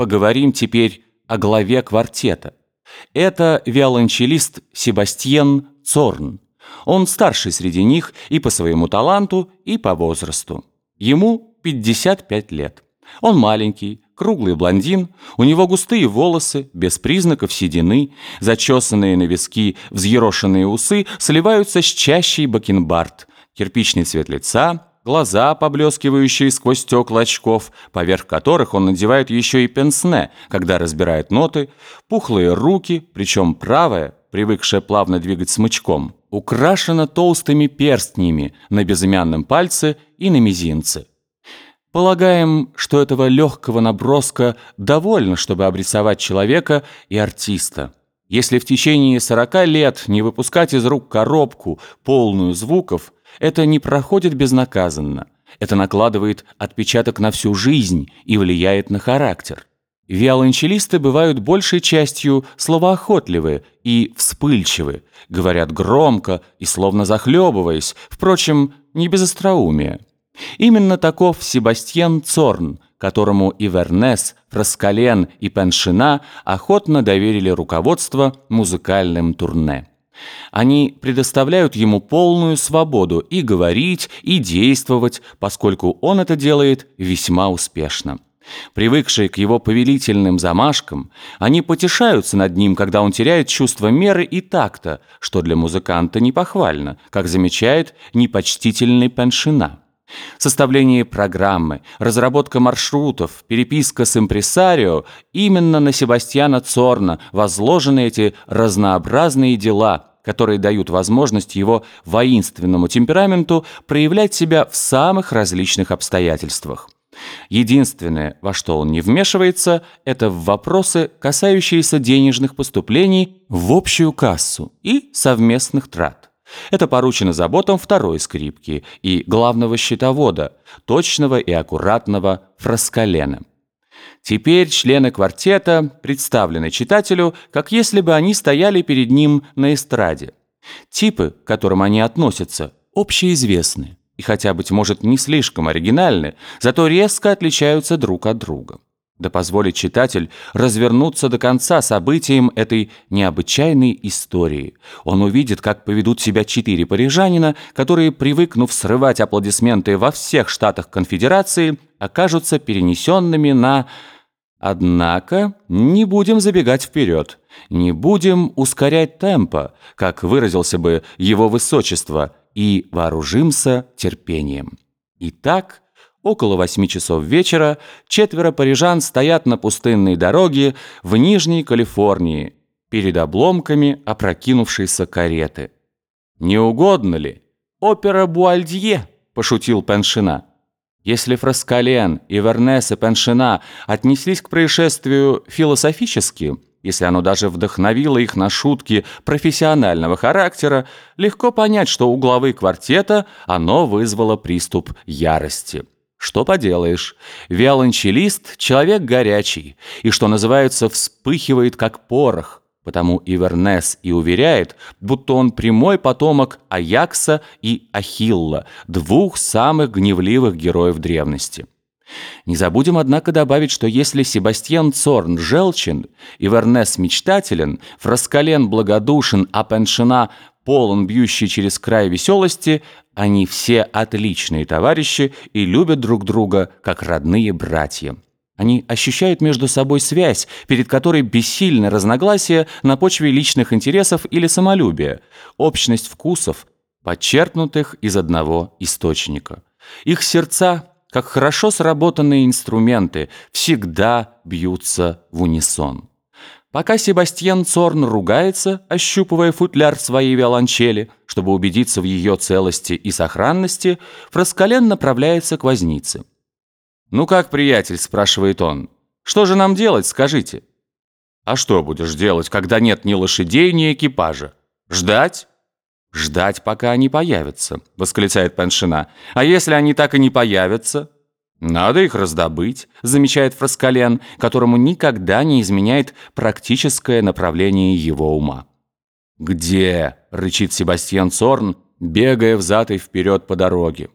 Поговорим теперь о главе квартета. Это виолончелист Себастьен Цорн. Он старший среди них и по своему таланту, и по возрасту. Ему 55 лет. Он маленький, круглый блондин, у него густые волосы, без признаков седины, зачесанные на виски взъерошенные усы сливаются с чащей бакенбард, кирпичный цвет лица, глаза, поблескивающие сквозь стекла очков, поверх которых он надевает еще и пенсне, когда разбирает ноты, пухлые руки, причем правая, привыкшая плавно двигать смычком, украшена толстыми перстнями на безымянном пальце и на мизинце. Полагаем, что этого легкого наброска довольно, чтобы обрисовать человека и артиста. Если в течение 40 лет не выпускать из рук коробку, полную звуков, это не проходит безнаказанно. Это накладывает отпечаток на всю жизнь и влияет на характер. Виолончелисты бывают большей частью словоохотливы и вспыльчивы, говорят громко и словно захлебываясь, впрочем, не без остроумия. Именно таков Себастьян Цорн, которому и Вернес, Фраскален и Пеншина охотно доверили руководство музыкальным турне. Они предоставляют ему полную свободу и говорить, и действовать, поскольку он это делает весьма успешно. Привыкшие к его повелительным замашкам, они потешаются над ним, когда он теряет чувство меры и такта, что для музыканта не похвально, как замечает непочтительный Пеншина. Составление программы, разработка маршрутов, переписка с импресарио – именно на Себастьяна Цорна возложены эти разнообразные дела, которые дают возможность его воинственному темпераменту проявлять себя в самых различных обстоятельствах. Единственное, во что он не вмешивается, это в вопросы, касающиеся денежных поступлений в общую кассу и совместных трат. Это поручено заботам второй скрипки и главного счетовода, точного и аккуратного Фраскалена. Теперь члены квартета представлены читателю, как если бы они стояли перед ним на эстраде. Типы, к которым они относятся, общеизвестны и хотя, быть может, не слишком оригинальны, зато резко отличаются друг от друга да позволит читатель развернуться до конца событиям этой необычайной истории. Он увидит, как поведут себя четыре парижанина, которые, привыкнув срывать аплодисменты во всех штатах конфедерации, окажутся перенесенными на... Однако не будем забегать вперед, не будем ускорять темпа, как выразился бы его высочество, и вооружимся терпением. Итак, Около восьми часов вечера четверо парижан стоят на пустынной дороге в Нижней Калифорнии перед обломками опрокинувшейся кареты. «Не угодно ли? Опера Буальдье!» – пошутил Пеншина. Если Фраскален, Ивернес и Пеншина отнеслись к происшествию философически, если оно даже вдохновило их на шутки профессионального характера, легко понять, что у главы квартета оно вызвало приступ ярости. Что поделаешь, виолончелист — человек горячий, и, что называется, вспыхивает как порох, потому Ивернес и уверяет, будто он прямой потомок Аякса и Ахилла, двух самых гневливых героев древности. Не забудем, однако, добавить, что если Себастьян Цорн желчен, Ивернес мечтателен, Фраскален благодушен, а Пеншина полон бьющий через край веселости, они все отличные товарищи и любят друг друга, как родные братья. Они ощущают между собой связь, перед которой бессильны разногласия на почве личных интересов или самолюбия, общность вкусов, подчеркнутых из одного источника. Их сердца, как хорошо сработанные инструменты, всегда бьются в унисон. Пока Себастьян Цорн ругается, ощупывая футляр своей виолончели, чтобы убедиться в ее целости и сохранности, Фраскален направляется к вознице. «Ну как, приятель?» – спрашивает он. «Что же нам делать, скажите?» «А что будешь делать, когда нет ни лошадей, ни экипажа? Ждать?» «Ждать, пока они появятся», – восклицает Пеншина. «А если они так и не появятся?» «Надо их раздобыть», — замечает Фраскален, которому никогда не изменяет практическое направление его ума. «Где?» — рычит Себастьян Цорн, бегая взад и вперед по дороге.